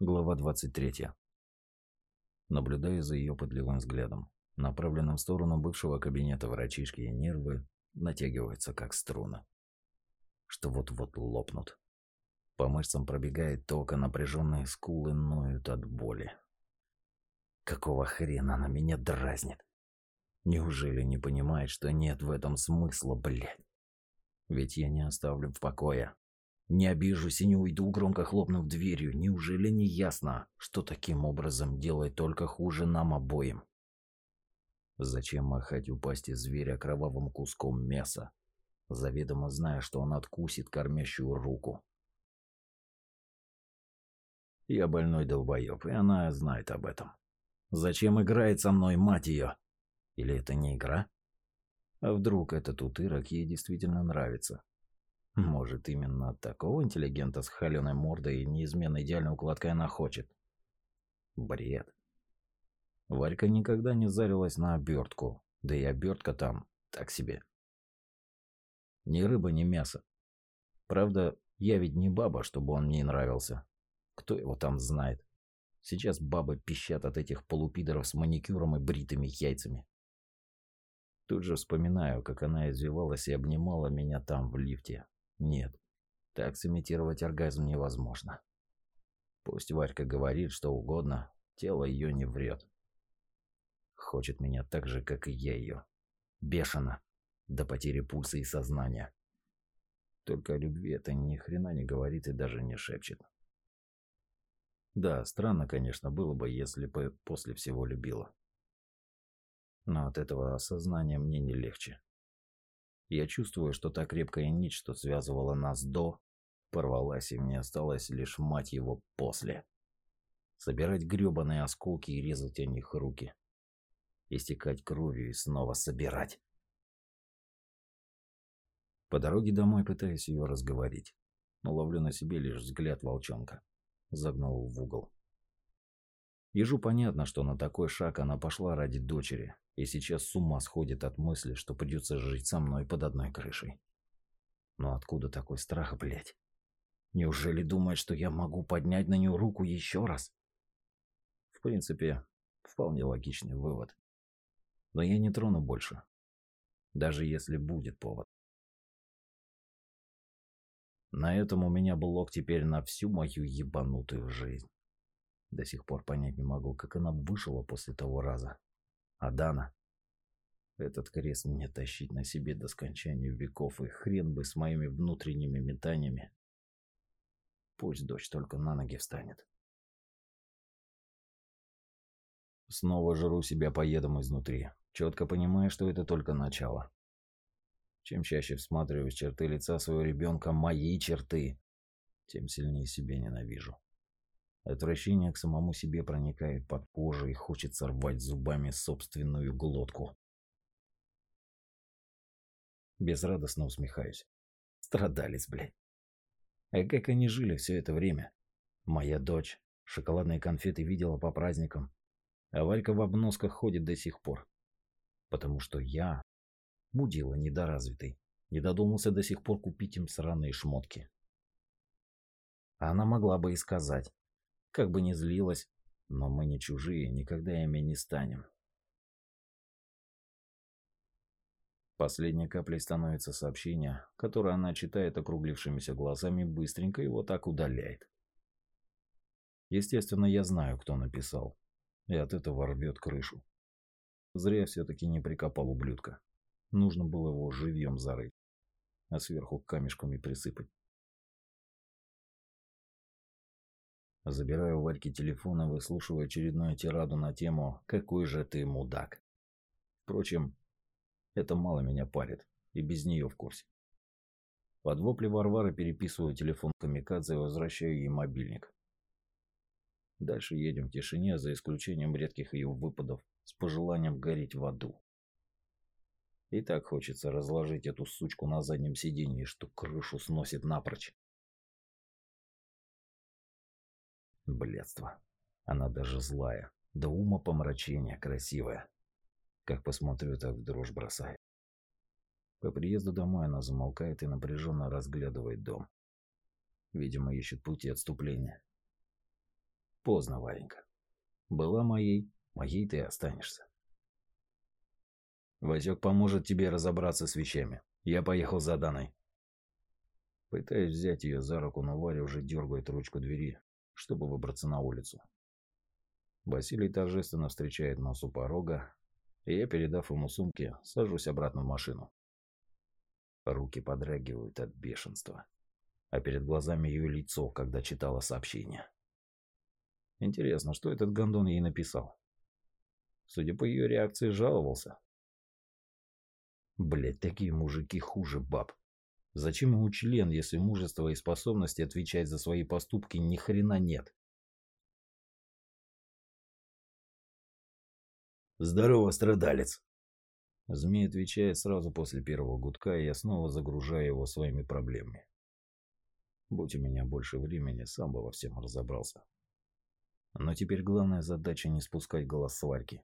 Глава 23. Наблюдая за ее пытливым взглядом, направленным в сторону бывшего кабинета врачишки, нервы натягиваются как струны, что вот-вот лопнут. По мышцам пробегает ток, а напряженные скулы ноют от боли. Какого хрена она меня дразнит? Неужели не понимает, что нет в этом смысла, блядь? Ведь я не оставлю в покое. Не обижусь и не уйду, громко хлопнув дверью. Неужели не ясно, что таким образом делает только хуже нам обоим? Зачем махать у пасти зверя кровавым куском мяса, заведомо зная, что он откусит кормящую руку? Я больной долбоеб, и она знает об этом. Зачем играет со мной, мать ее? Или это не игра? А вдруг этот утырок ей действительно нравится? Может, именно такого интеллигента с холеной мордой и неизменно идеальной укладкой она хочет? Бред. Варька никогда не зарилась на обертку, да и обертка там так себе. Ни рыба, ни мясо. Правда, я ведь не баба, чтобы он мне нравился. Кто его там знает? Сейчас бабы пищат от этих полупидоров с маникюром и бритыми яйцами. Тут же вспоминаю, как она извивалась и обнимала меня там в лифте, нет, так сымитировать оргазм невозможно. Пусть Варька говорит что угодно, тело ее не врет. Хочет меня так же, как и я ее. Бешено, до потери пульса и сознания. Только о любви это ни хрена не говорит и даже не шепчет. Да, странно, конечно, было бы, если бы после всего любила. Но от этого осознания мне не легче. Я чувствую, что та крепкая нить, что связывала нас до, порвалась, и мне осталось лишь мать его после. Собирать грёбаные осколки и резать о них руки. Истекать кровью и снова собирать. По дороге домой пытаюсь ее разговорить, но ловлю на себе лишь взгляд волчонка. Загнул в угол. Ежу понятно, что на такой шаг она пошла ради дочери, и сейчас с ума сходит от мысли, что придется жить со мной под одной крышей. Но откуда такой страх, блядь? Неужели думает, что я могу поднять на нее руку еще раз? В принципе, вполне логичный вывод. Но я не трону больше. Даже если будет повод. На этом у меня блок теперь на всю мою ебанутую жизнь. До сих пор понять не могу, как она вышла после того раза. А Дана? Этот крест мне тащить на себе до скончания веков, и хрен бы с моими внутренними метаниями. Пусть дочь только на ноги встанет. Снова жру себя поедом изнутри, четко понимая, что это только начало. Чем чаще всматриваюсь черты лица своего ребенка, мои черты, тем сильнее себя ненавижу. Отвращение к самому себе проникает под кожу и хочется рвать зубами собственную глотку. Безрадостно усмехаюсь. Страдались, блядь. А как они жили все это время? Моя дочь шоколадные конфеты видела по праздникам, а Валька в обносках ходит до сих пор. Потому что я, мудила недоразвитый, не додумался до сих пор купить им сраные шмотки. Она могла бы и сказать, как бы ни злилась, но мы не чужие, никогда ими не станем. Последней каплей становится сообщение, которое она читает округлившимися глазами, быстренько его так удаляет. Естественно, я знаю, кто написал, и от этого рвет крышу. Зря все-таки не прикопал ублюдка. Нужно было его живьем зарыть, а сверху камешками присыпать. Забираю у Вальки телефон и выслушиваю очередную тираду на тему «Какой же ты мудак?». Впрочем, это мало меня парит, и без нее в курсе. Под вопли Варвары переписываю телефон Камикадзе и возвращаю ей мобильник. Дальше едем в тишине, за исключением редких ее выпадов, с пожеланием гореть в аду. И так хочется разложить эту сучку на заднем сиденье, что крышу сносит напрочь. Блядство. Она даже злая. До ума помрачения красивая. Как посмотрю, так в дрожь бросает. По приезду домой она замолкает и напряженно разглядывает дом. Видимо, ищет пути отступления. Поздно, Варенька. Была моей, моей ты останешься. Васек поможет тебе разобраться с вещами. Я поехал за Даной. Пытаюсь взять ее за руку, но Варя уже дергает ручку двери, чтобы выбраться на улицу. Василий торжественно встречает нас у порога, и я, передав ему сумки, сажусь обратно в машину. Руки подрагивают от бешенства, а перед глазами ее лицо, когда читала сообщение. Интересно, что этот гондон ей написал? Судя по ее реакции, жаловался. Блять, такие мужики хуже баб. Зачем ему член, если мужества и способности отвечать за свои поступки ни хрена нет? Здорово, страдалец. Змей отвечает сразу после первого гудка, и я снова загружаю его своими проблемами. Будь у меня больше времени, сам бы во всем разобрался. Но теперь главная задача не спускать голос сварки.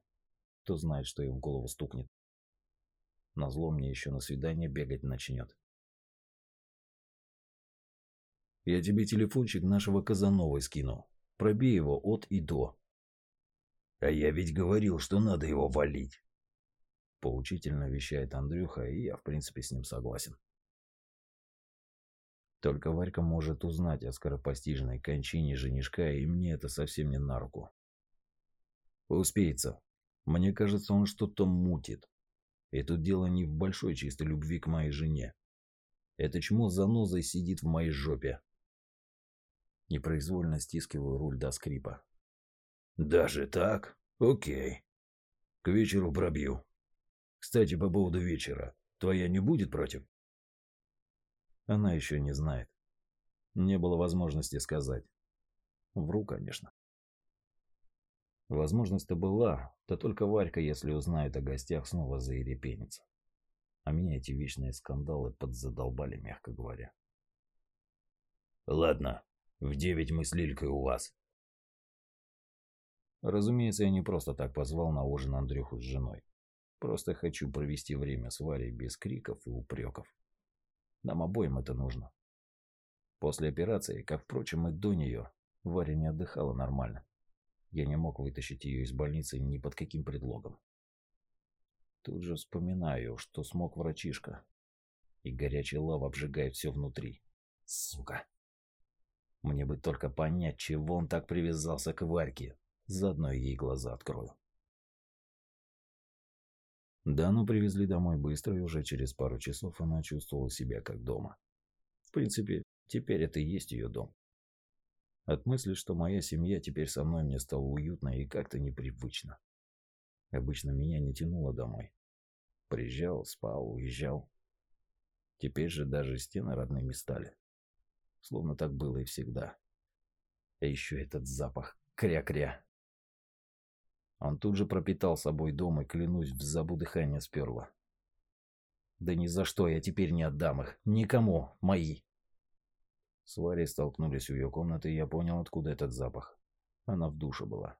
Кто знает, что ей в голову стукнет. Назло мне еще на свидание бегать начнет. Я тебе телефончик нашего Казанова скину. Пробей его от и до. А я ведь говорил, что надо его валить. Поучительно вещает Андрюха, и я в принципе с ним согласен. Только Варька может узнать о скоропостижной кончине женишка, и мне это совсем не на руку. Успеется. Мне кажется, он что-то мутит. И тут дело не в большой чистой любви к моей жене. Это чмо занозой сидит в моей жопе. Непроизвольно стискиваю руль до скрипа. Даже так? Окей. К вечеру пробью. Кстати, по поводу вечера. Твоя не будет против? Она еще не знает. Не было возможности сказать. Вру, конечно. Возможность-то была, да только Варька, если узнает о гостях, снова заерепенится. А меня эти вечные скандалы подзадолбали, мягко говоря. Ладно, в девять мы с Лилькой у вас. Разумеется, я не просто так позвал на ужин Андрюху с женой. Просто хочу провести время с Варей без криков и упреков. Нам обоим это нужно. После операции, как, впрочем, и до нее, Варя не отдыхала нормально. Я не мог вытащить ее из больницы ни под каким предлогом. Тут же вспоминаю, что смог врачишка. И горячая лава обжигает все внутри. Сука. Мне бы только понять, чего он так привязался к Варьке. Заодно ей глаза открою. Дану привезли домой быстро, и уже через пару часов она чувствовала себя как дома. В принципе, теперь это и есть ее дом. От мысли, что моя семья теперь со мной, мне стало уютно и как-то непривычно. Обычно меня не тянуло домой. Приезжал, спал, уезжал. Теперь же даже стены родными стали. Словно так было и всегда. А еще этот запах. Кря-кря. Он тут же пропитал собой дом и, клянусь, в забу дыхание сперло. Да ни за что я теперь не отдам их. Никому. Мои. С Варей столкнулись у ее комнаты, и я понял, откуда этот запах. Она в душе была.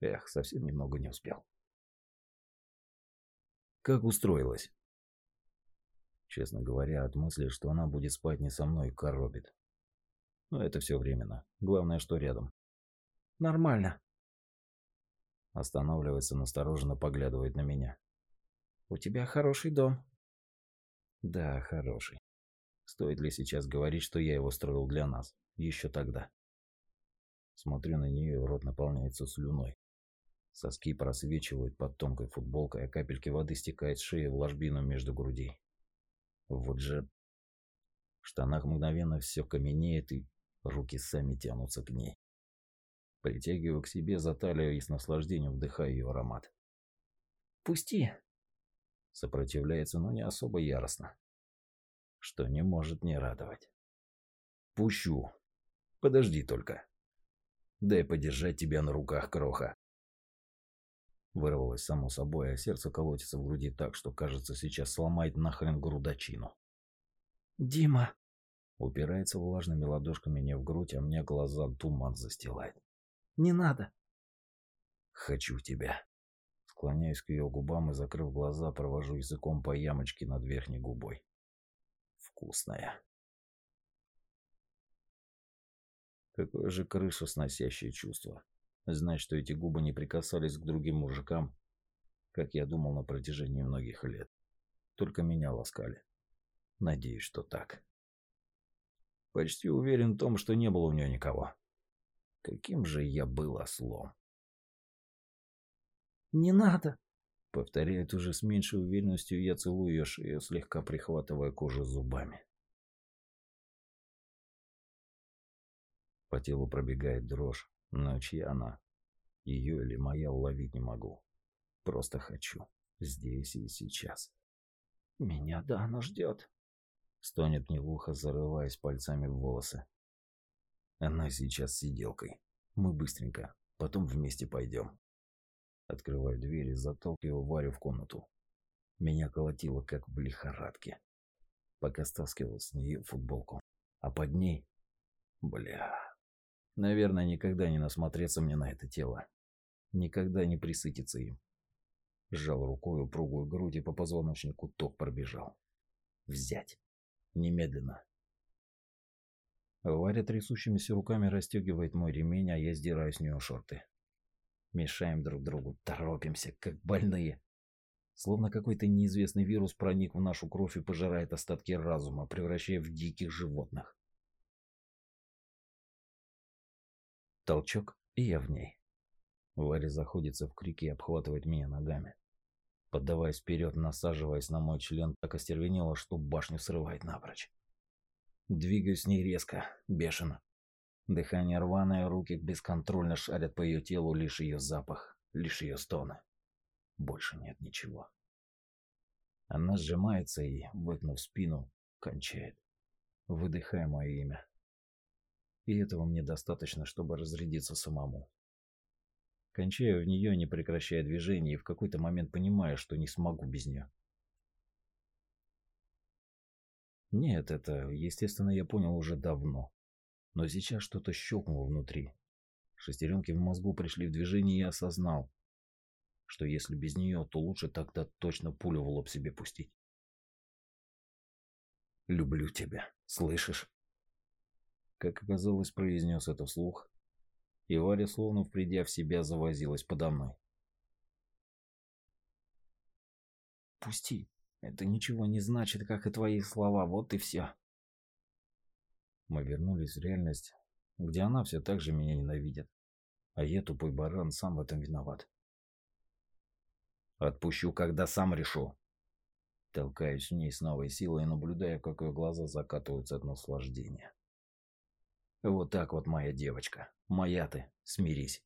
Эх, совсем немного не успел. Как устроилась? Честно говоря, от мысли, что она будет спать не со мной, коробит. Но это все временно. Главное, что рядом. Нормально. Останавливается, настороженно поглядывает на меня. «У тебя хороший дом». «Да, хороший. Стоит ли сейчас говорить, что я его строил для нас? Еще тогда». Смотрю на нее, и рот наполняется слюной. Соски просвечивают под тонкой футболкой, а капельки воды стекают с шеи в ложбину между грудей. Вот же... В штанах мгновенно все каменеет, и руки сами тянутся к ней. Притягиваю к себе за талию и с наслаждением вдыхаю ее аромат. «Пусти!» Сопротивляется, но не особо яростно. Что не может не радовать. «Пущу. Подожди только. Дай подержать тебя на руках, кроха». Вырвалось само собой, а сердце колотится в груди так, что, кажется, сейчас сломает нахрен грудочину. «Дима!» Упирается влажными ладошками мне в грудь, а мне глаза туман застилает. Не надо. Хочу тебя. Склоняюсь к ее губам и, закрыв глаза, провожу языком по ямочке над верхней губой. Вкусная. Какое же крышу сносящее чувство. Знать, что эти губы не прикасались к другим мужикам, как я думал на протяжении многих лет. Только меня ласкали. Надеюсь, что так. Почти уверен в том, что не было у нее никого. Каким же я был ослом. «Не надо!» Повторяет уже с меньшей уверенностью, я целую ее шею, слегка прихватывая кожу зубами. По телу пробегает дрожь, но чья она? Ее или моя уловить не могу. Просто хочу. Здесь и сейчас. «Меня Дана ждет!» Стонет мне в ухо, зарываясь пальцами в волосы. Она сейчас сиделкой. Мы быстренько. Потом вместе пойдем. Открываю дверь и заталкиваю Варю в комнату. Меня колотило, как в лихорадке. Пока стаскивал с нее футболку. А под ней... Бля... Наверное, никогда не насмотреться мне на это тело. Никогда не присытиться им. Сжал рукой упругую грудь и по позвоночнику ток пробежал. Взять. Немедленно. Варя трясущимися руками расстегивает мой ремень, а я сдираю с нее шорты. Мешаем друг другу, торопимся, как больные. Словно какой-то неизвестный вирус проник в нашу кровь и пожирает остатки разума, превращая в диких животных. Толчок, и я в ней. Варя заходится в крики и обхватывает меня ногами. Поддаваясь вперед, насаживаясь на мой член, так остервенело, что башню срывает напрочь. Двигаюсь с ней резко, бешено. Дыхание рваное, руки бесконтрольно шарят по ее телу, лишь ее запах, лишь ее стоны. Больше нет ничего. Она сжимается и, выгнув спину, кончает, выдыхая мое имя. И этого мне достаточно, чтобы разрядиться самому. Кончаю в нее, не прекращая движения, и в какой-то момент понимаю, что не смогу без нее. Нет, это, естественно, я понял уже давно. Но сейчас что-то щелкнуло внутри. Шестеренки в мозгу пришли в движение, и я осознал, что если без нее, то лучше тогда точно пулю в лоб себе пустить. «Люблю тебя, слышишь?» Как оказалось, произнес это вслух, и Варя, словно придя в себя, завозилась подо мной. «Пусти, это ничего не значит, как и твои слова, вот и все». Мы вернулись в реальность, где она все так же меня ненавидит. А я, тупой баран, сам в этом виноват. Отпущу, когда сам решу. Толкаюсь в ней с новой силой, наблюдая, как ее глаза закатываются от наслаждения. Вот так вот, моя девочка. Моя ты. Смирись.